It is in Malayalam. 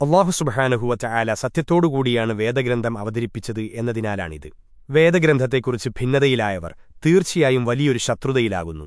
അള്ളാഹു സുബഹാനുഹുവറ്റ ആല സത്യത്തോടുകൂടിയാണ് വേദഗ്രന്ഥം അവതരിപ്പിച്ചത് എന്നതിനാലാണിത്. വേദഗ്രന്ഥത്തെക്കുറിച്ച് ഭിന്നതയിലായവർ തീർച്ചയായും വലിയൊരു ശത്രുതയിലാകുന്നു.